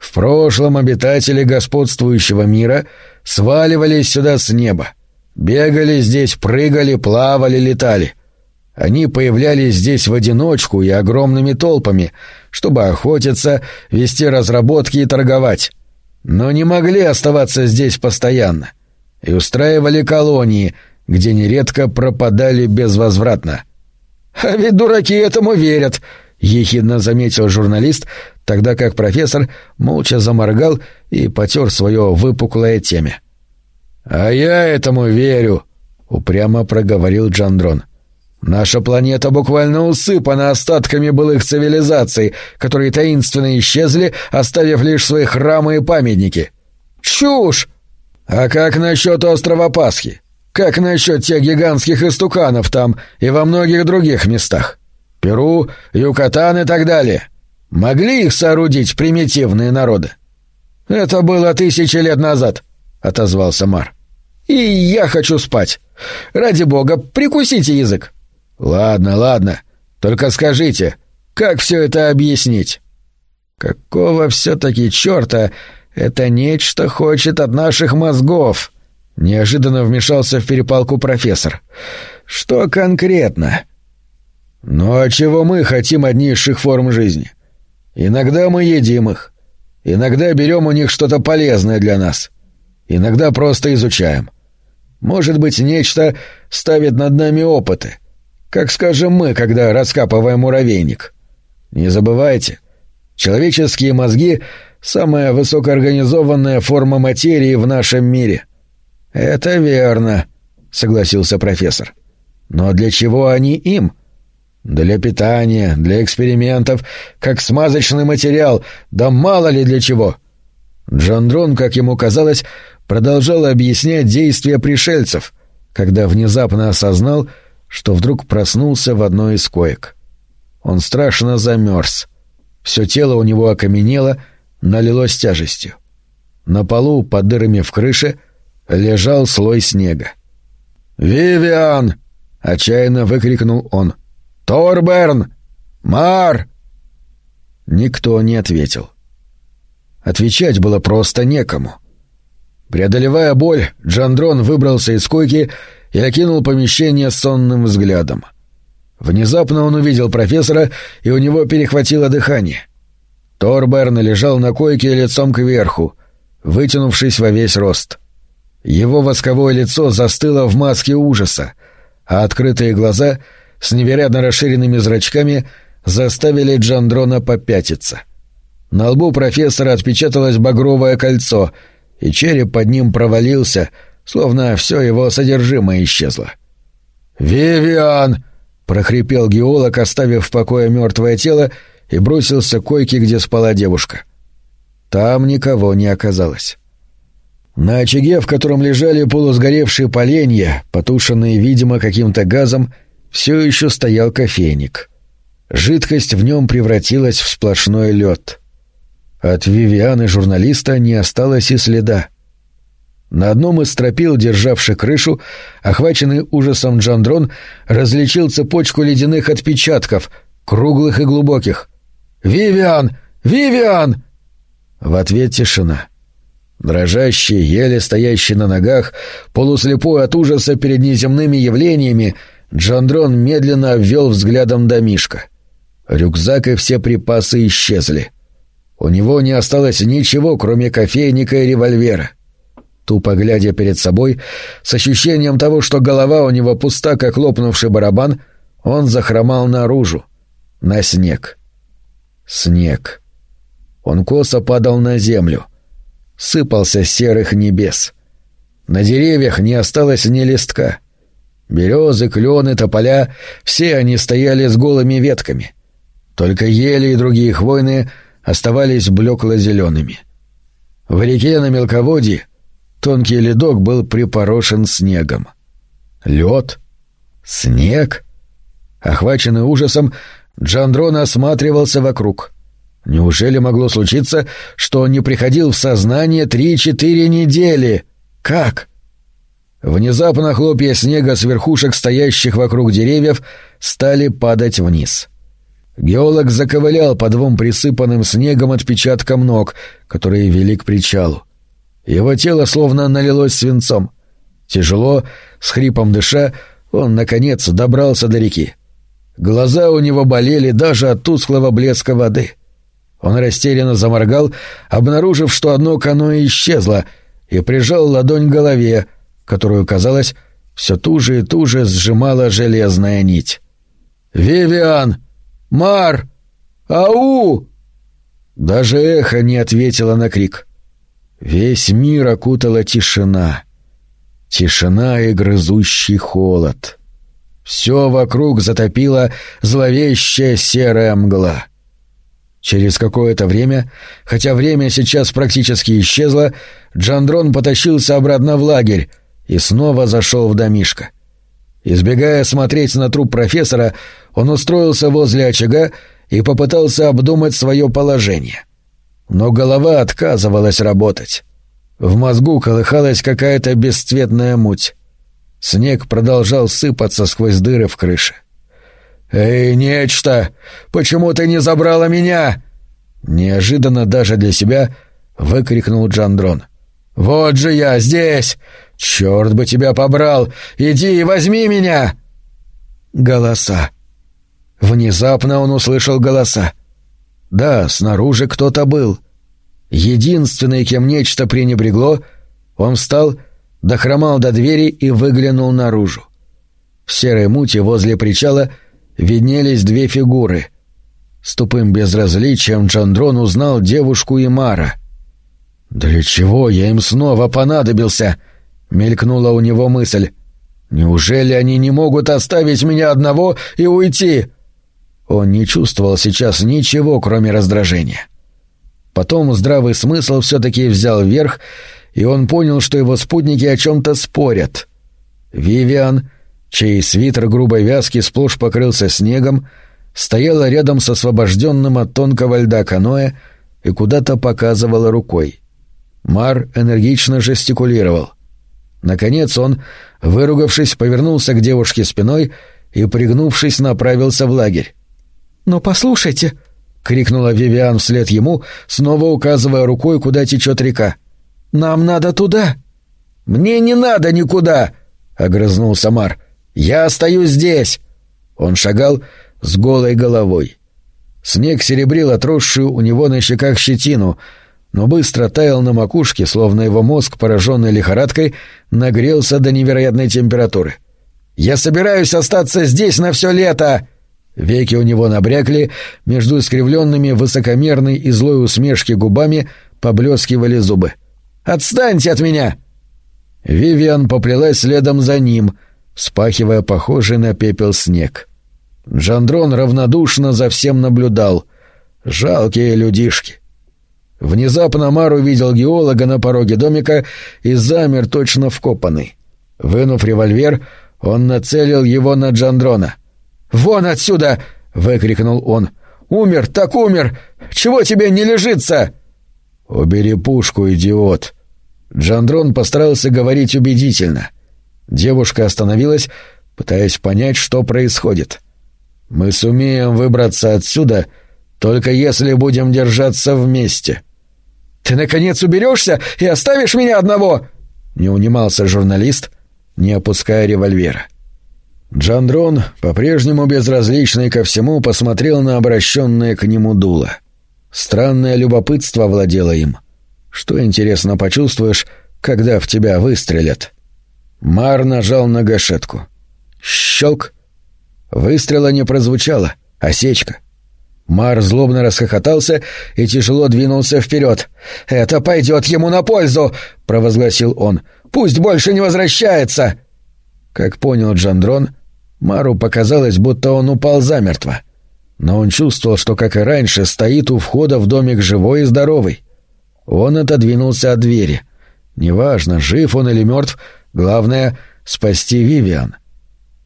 В прошлом обитатели господствующего мира сваливались сюда с неба. Бегали здесь, прыгали, плавали, летали. Они появлялись здесь в одиночку и огромными толпами, чтобы охотиться, вести разработки и торговать. Но не могли оставаться здесь постоянно. И устраивали колонии, где нередко пропадали безвозвратно. «А ведь дураки этому верят», — ехидно заметил журналист, тогда как профессор молча заморгал и потер свое выпуклое темя. «А я этому верю», — упрямо проговорил Джандрон. «Наша планета буквально усыпана остатками былых цивилизаций, которые таинственно исчезли, оставив лишь свои храмы и памятники». «Чушь!» «А как насчет острова Пасхи? Как насчет тех гигантских истуканов там и во многих других местах? Перу, Юкатан и так далее. Могли их соорудить примитивные народы?» «Это было тысячи лет назад», — отозвался Мар. «И я хочу спать. Ради бога, прикусите язык». «Ладно, ладно. Только скажите, как все это объяснить?» «Какого все-таки черта это нечто хочет от наших мозгов?» Неожиданно вмешался в перепалку профессор. «Что конкретно?» «Ну а чего мы хотим от низших форм жизни? Иногда мы едим их. Иногда берем у них что-то полезное для нас. Иногда просто изучаем. Может быть, нечто ставит над нами опыты. Как скажем мы, когда раскапываем муравейник. Не забывайте, человеческие мозги — самая высокоорганизованная форма материи в нашем мире. Это верно, — согласился профессор. Но для чего они им? Для питания, для экспериментов, как смазочный материал, да мало ли для чего. Джандрон, как ему казалось, продолжал объяснять действия пришельцев, когда внезапно осознал, что вдруг проснулся в одной из коек. Он страшно замерз. Все тело у него окаменело, налилось тяжестью. На полу, под дырами в крыше, лежал слой снега. «Вивиан!» — отчаянно выкрикнул он. «Торберн! Мар!» Никто не ответил. Отвечать было просто некому. Преодолевая боль, Джандрон выбрался из койки и окинул помещение сонным взглядом. Внезапно он увидел профессора, и у него перехватило дыхание. Торберн лежал на койке лицом кверху, вытянувшись во весь рост. Его восковое лицо застыло в маске ужаса, а открытые глаза с невероятно расширенными зрачками заставили Джандрона попятиться. На лбу профессора отпечаталось багровое кольцо, и череп под ним провалился — словно все его содержимое исчезло. «Вивиан!» — прохрипел геолог, оставив в покое мертвое тело, и бросился к койке, где спала девушка. Там никого не оказалось. На очаге, в котором лежали полусгоревшие поленья, потушенные, видимо, каким-то газом, все еще стоял кофейник. Жидкость в нем превратилась в сплошной лед. От Вивианы журналиста не осталось и следа. На одном из стропил, державших крышу, охваченный ужасом Джандрон различил цепочку ледяных отпечатков, круглых и глубоких. «Вивиан! Вивиан!» В ответ тишина. Дрожащий, еле стоящий на ногах, полуслепой от ужаса перед неземными явлениями, Джандрон медленно обвел взглядом домишко. Рюкзак и все припасы исчезли. У него не осталось ничего, кроме кофейника и револьвера. — Тупо глядя перед собой, с ощущением того, что голова у него пуста, как лопнувший барабан, он захромал наружу, на снег. Снег. Он косо падал на землю. Сыпался с серых небес. На деревьях не осталось ни листка. Березы, клены, тополя — все они стояли с голыми ветками. Только ели и другие хвойные оставались блекло-зелеными. В реке на мелководье — Тонкий ледок был припорошен снегом. Лед? Снег? Охваченный ужасом, Джандрон осматривался вокруг. Неужели могло случиться, что он не приходил в сознание три-четыре недели? Как? Внезапно хлопья снега с верхушек стоящих вокруг деревьев стали падать вниз. Геолог заковылял по двум присыпанным снегом отпечаткам ног, которые вели к причалу. Его тело словно налилось свинцом. Тяжело, с хрипом дыша, он, наконец, добрался до реки. Глаза у него болели даже от тусклого блеска воды. Он растерянно заморгал, обнаружив, что одно каноэ исчезло, и прижал ладонь к голове, которую, казалось, все туже и туже сжимала железная нить. «Вивиан! Мар! Ау!» Даже эхо не ответило на крик. Весь мир окутала тишина. Тишина и грызущий холод. Все вокруг затопила зловещая серая мгла. Через какое-то время, хотя время сейчас практически исчезло, Джандрон потащился обратно в лагерь и снова зашел в домишко. Избегая смотреть на труп профессора, он устроился возле очага и попытался обдумать свое положение — но голова отказывалась работать. В мозгу колыхалась какая-то бесцветная муть. Снег продолжал сыпаться сквозь дыры в крыше. «Эй, нечто! Почему ты не забрала меня?» Неожиданно даже для себя выкрикнул Джандрон. «Вот же я, здесь! Черт бы тебя побрал! Иди и возьми меня!» Голоса. Внезапно он услышал голоса. Да, снаружи кто-то был. Единственный, кем нечто пренебрегло, он встал, дохромал до двери и выглянул наружу. В серой мути возле причала виднелись две фигуры. С тупым безразличием Джандрон узнал девушку и Мара. «Для чего я им снова понадобился?» — мелькнула у него мысль. «Неужели они не могут оставить меня одного и уйти?» Он не чувствовал сейчас ничего, кроме раздражения. Потом здравый смысл все-таки взял верх, и он понял, что его спутники о чем-то спорят. Вивиан, чей свитер грубой вязки сплошь покрылся снегом, стояла рядом с освобожденным от тонкого льда каноэ и куда-то показывала рукой. Мар энергично жестикулировал. Наконец он, выругавшись, повернулся к девушке спиной и, пригнувшись, направился в лагерь. «Но послушайте!» — крикнула Вивиан вслед ему, снова указывая рукой, куда течет река. «Нам надо туда!» «Мне не надо никуда!» — огрызнулся Мар. «Я остаюсь здесь!» Он шагал с голой головой. Снег серебрил отросшую у него на щеках щетину, но быстро таял на макушке, словно его мозг, пораженный лихорадкой, нагрелся до невероятной температуры. «Я собираюсь остаться здесь на все лето!» Веки у него набрякли, между искривленными высокомерной и злой усмешки губами поблескивали зубы. «Отстаньте от меня!» Вивиан поплелась следом за ним, спахивая похожий на пепел снег. Джандрон равнодушно за всем наблюдал. Жалкие людишки. Внезапно Мар увидел геолога на пороге домика и замер точно вкопанный. Вынув револьвер, он нацелил его на Джандрона — «Вон отсюда!» — выкрикнул он. «Умер, так умер! Чего тебе не лежится?» «Убери пушку, идиот!» Джандрон постарался говорить убедительно. Девушка остановилась, пытаясь понять, что происходит. «Мы сумеем выбраться отсюда, только если будем держаться вместе». «Ты, наконец, уберешься и оставишь меня одного?» — не унимался журналист, не опуская револьвера. Джандрон, по-прежнему безразличный ко всему, посмотрел на обращенное к нему дуло. Странное любопытство владело им. Что, интересно, почувствуешь, когда в тебя выстрелят? Мар нажал на гашетку. Щелк! Выстрела не прозвучало. Осечка. Мар злобно расхохотался и тяжело двинулся вперед. «Это пойдет ему на пользу!» — провозгласил он. «Пусть больше не возвращается!» Как понял Джандрон, Мару показалось, будто он упал замертво. Но он чувствовал, что, как и раньше, стоит у входа в домик живой и здоровый. Он отодвинулся от двери. Неважно, жив он или мертв, главное — спасти Вивиан.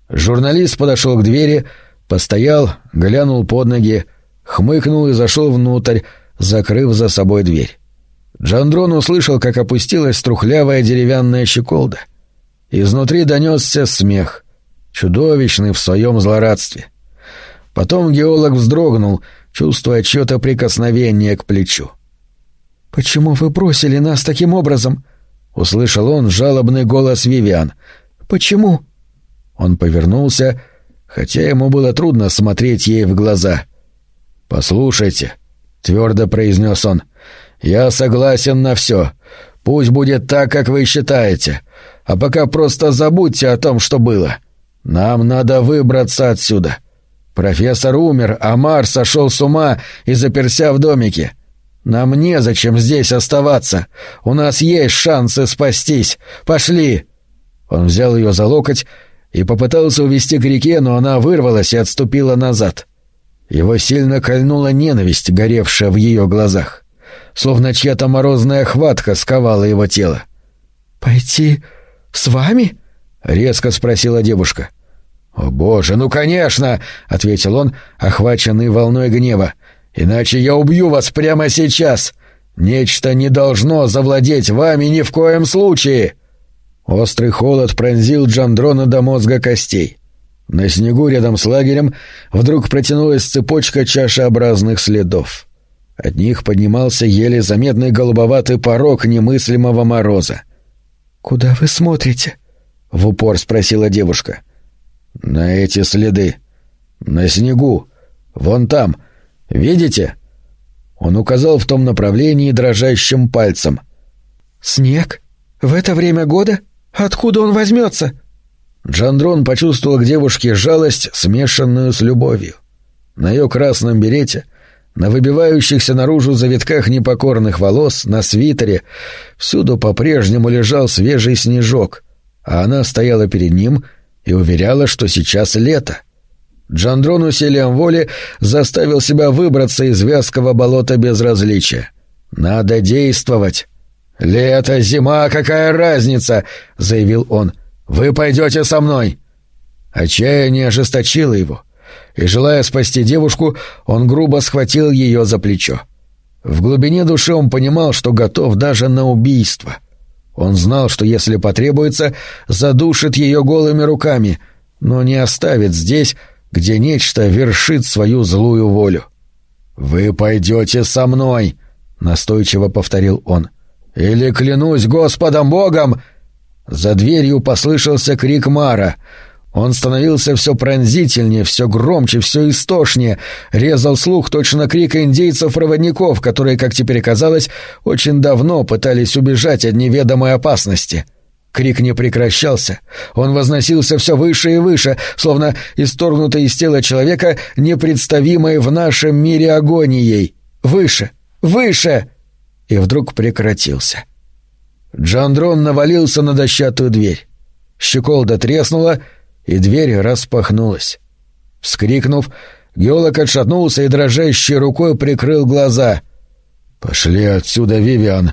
Журналист подошел к двери, постоял, глянул под ноги, хмыкнул и зашел внутрь, закрыв за собой дверь. Джандрон услышал, как опустилась трухлявая деревянная щеколда. Изнутри донесся смех, чудовищный в своем злорадстве. Потом геолог вздрогнул, чувствуя чье-то прикосновение к плечу. «Почему вы бросили нас таким образом?» — услышал он жалобный голос Вивиан. «Почему?» Он повернулся, хотя ему было трудно смотреть ей в глаза. «Послушайте», — твердо произнес он, — «я согласен на все. Пусть будет так, как вы считаете. А пока просто забудьте о том, что было. Нам надо выбраться отсюда. Профессор умер, а Мар сошел с ума и заперся в домике. Нам незачем здесь оставаться. У нас есть шансы спастись. Пошли!» Он взял ее за локоть и попытался увести к реке, но она вырвалась и отступила назад. Его сильно кольнула ненависть, горевшая в ее глазах. Словно чья-то морозная хватка сковала его тело. «Пойти с вами?» — резко спросила девушка. «О боже, ну конечно!» — ответил он, охваченный волной гнева. «Иначе я убью вас прямо сейчас! Нечто не должно завладеть вами ни в коем случае!» Острый холод пронзил Джандрона до мозга костей. На снегу рядом с лагерем вдруг протянулась цепочка чашеобразных следов. От них поднимался еле заметный голубоватый порог немыслимого мороза. «Куда вы смотрите?» — в упор спросила девушка. «На эти следы. На снегу. Вон там. Видите?» Он указал в том направлении дрожащим пальцем. «Снег? В это время года?» Откуда он возьмется?» Джандрон почувствовал к девушке жалость, смешанную с любовью. На ее красном берете, на выбивающихся наружу завитках непокорных волос, на свитере, всюду по-прежнему лежал свежий снежок, а она стояла перед ним и уверяла, что сейчас лето. Джандрон усилием воли заставил себя выбраться из вязкого болота безразличия. «Надо действовать!» «Лето, зима, какая разница?» — заявил он. «Вы пойдете со мной!» Отчаяние ожесточило его, и, желая спасти девушку, он грубо схватил ее за плечо. В глубине души он понимал, что готов даже на убийство. Он знал, что если потребуется, задушит ее голыми руками, но не оставит здесь, где нечто вершит свою злую волю. «Вы пойдете со мной!» — настойчиво повторил он. «Или клянусь Господом Богом!» За дверью послышался крик Мара. Он становился все пронзительнее, все громче, все истошнее, резал слух точно крика индейцев-проводников, которые, как теперь казалось, очень давно пытались убежать от неведомой опасности. Крик не прекращался. Он возносился все выше и выше, словно исторгнутый из тела человека, непредставимой в нашем мире агонией. Выше! Выше! и вдруг прекратился. Джандрон навалился на дощатую дверь. Щеколда треснула, и дверь распахнулась. Вскрикнув, геолог отшатнулся и дрожащей рукой прикрыл глаза. «Пошли отсюда, Вивиан!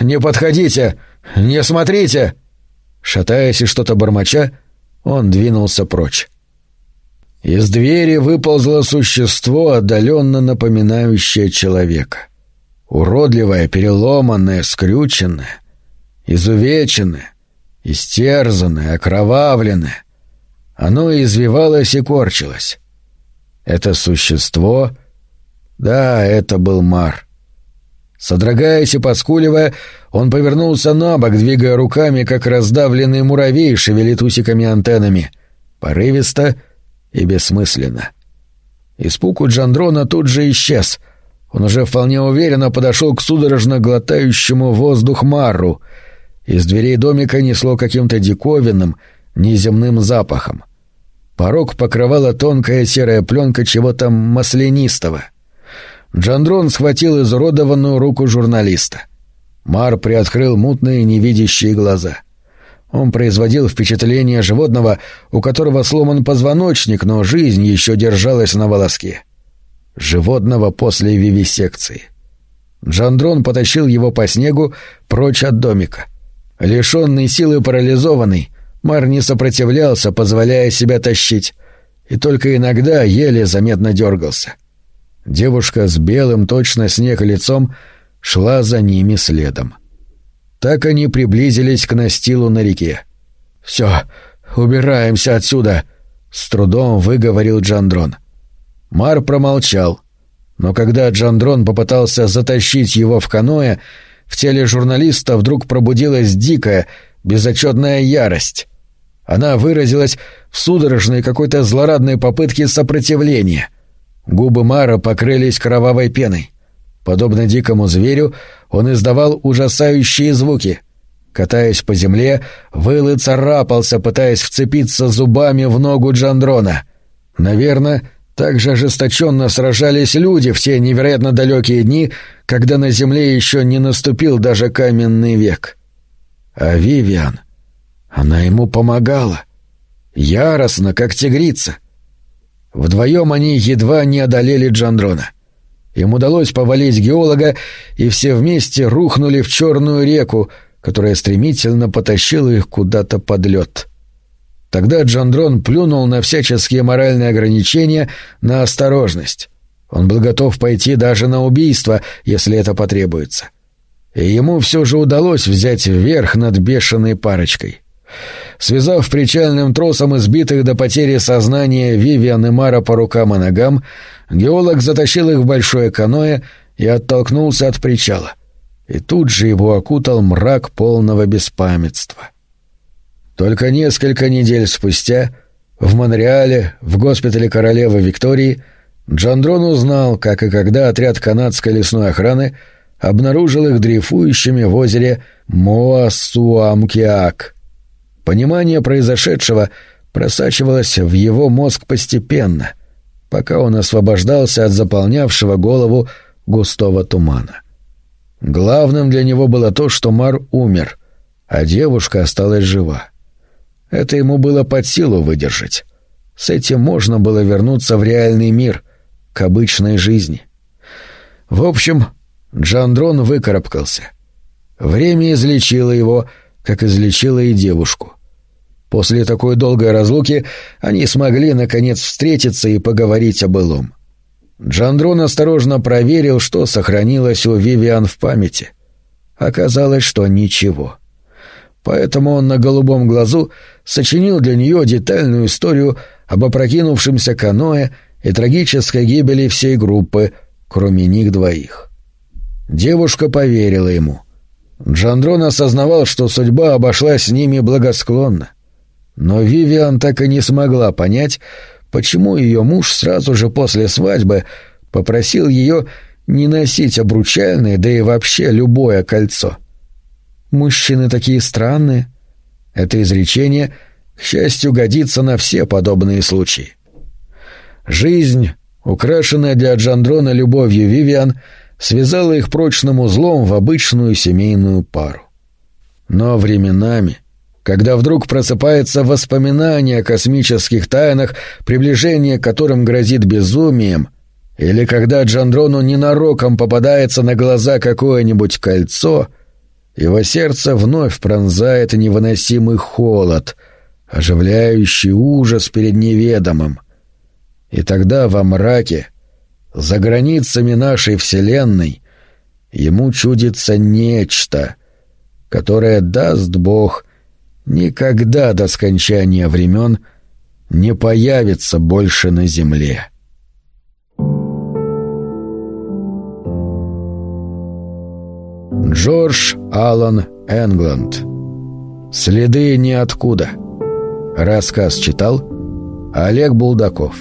Не подходите! Не смотрите!» Шатаясь и что-то бормоча, он двинулся прочь. Из двери выползло существо, отдаленно напоминающее человека уродливое, переломанное, скрюченное, изувеченное, истерзанное, окровавленное. Оно извивалось и корчилось. Это существо... Да, это был Мар. Содрогаясь и поскуливая, он повернулся на бок, двигая руками, как раздавленный муравей шевелит усиками-антеннами. Порывисто и бессмысленно. Испуг у Джандрона тут же исчез — он уже вполне уверенно подошел к судорожно глотающему воздух Марру. Из дверей домика несло каким-то диковинным, неземным запахом. Порог покрывала тонкая серая пленка чего-то маслянистого. Джандрон схватил изуродованную руку журналиста. Мар приоткрыл мутные невидящие глаза. Он производил впечатление животного, у которого сломан позвоночник, но жизнь еще держалась на волоске. — животного после вивисекции. Джандрон потащил его по снегу прочь от домика. Лишенный силы парализованный, Мар не сопротивлялся, позволяя себя тащить, и только иногда еле заметно дергался. Девушка с белым точно снег лицом шла за ними следом. Так они приблизились к настилу на реке. «Все, убираемся отсюда!» — с трудом выговорил Джандрон. Мар промолчал, но когда Джандрон попытался затащить его в каноэ, в теле журналиста вдруг пробудилась дикая, безотчетная ярость. Она выразилась в судорожной какой-то злорадной попытке сопротивления. Губы Мара покрылись кровавой пеной. Подобно дикому зверю, он издавал ужасающие звуки. Катаясь по земле, выл и царапался, пытаясь вцепиться зубами в ногу Джандрона. Наверное, так же ожесточенно сражались люди в те невероятно далекие дни, когда на земле еще не наступил даже каменный век. А Вивиан... Она ему помогала. Яростно, как тигрица. Вдвоем они едва не одолели Джандрона. Им удалось повалить геолога, и все вместе рухнули в черную реку, которая стремительно потащила их куда-то под лед. Тогда Джандрон плюнул на всяческие моральные ограничения, на осторожность. Он был готов пойти даже на убийство, если это потребуется. И ему все же удалось взять верх над бешеной парочкой. Связав причальным тросом избитых до потери сознания Вивиан и Мара по рукам и ногам, геолог затащил их в большое каноэ и оттолкнулся от причала. И тут же его окутал мрак полного беспамятства. Только несколько недель спустя в Монреале, в госпитале королевы Виктории, Джандрон узнал, как и когда отряд канадской лесной охраны обнаружил их дрейфующими в озере Моасуамкиак. Понимание произошедшего просачивалось в его мозг постепенно, пока он освобождался от заполнявшего голову густого тумана. Главным для него было то, что Мар умер, а девушка осталась жива. Это ему было под силу выдержать. С этим можно было вернуться в реальный мир, к обычной жизни. В общем, Джандрон выкарабкался. Время излечило его — как излечила и девушку. После такой долгой разлуки они смогли, наконец, встретиться и поговорить о былом. Джандрон осторожно проверил, что сохранилось у Вивиан в памяти. Оказалось, что ничего. Поэтому он на голубом глазу сочинил для нее детальную историю об опрокинувшемся каноэ и трагической гибели всей группы, кроме них двоих. Девушка поверила ему — Джандрон осознавал, что судьба обошлась с ними благосклонно. Но Вивиан так и не смогла понять, почему ее муж сразу же после свадьбы попросил ее не носить обручальное, да и вообще любое кольцо. «Мужчины такие странные». Это изречение, к счастью, годится на все подобные случаи. Жизнь, украшенная для Джандрона любовью Вивиан, — связала их прочным узлом в обычную семейную пару. Но временами, когда вдруг просыпается воспоминание о космических тайнах, приближение к которым грозит безумием, или когда Джандрону ненароком попадается на глаза какое-нибудь кольцо, его сердце вновь пронзает невыносимый холод, оживляющий ужас перед неведомым. И тогда во мраке за границами нашей Вселенной ему чудится нечто, которое, даст Бог, никогда до скончания времен не появится больше на Земле. Джордж Аллан Энгланд «Следы ниоткуда». Рассказ читал Олег Булдаков.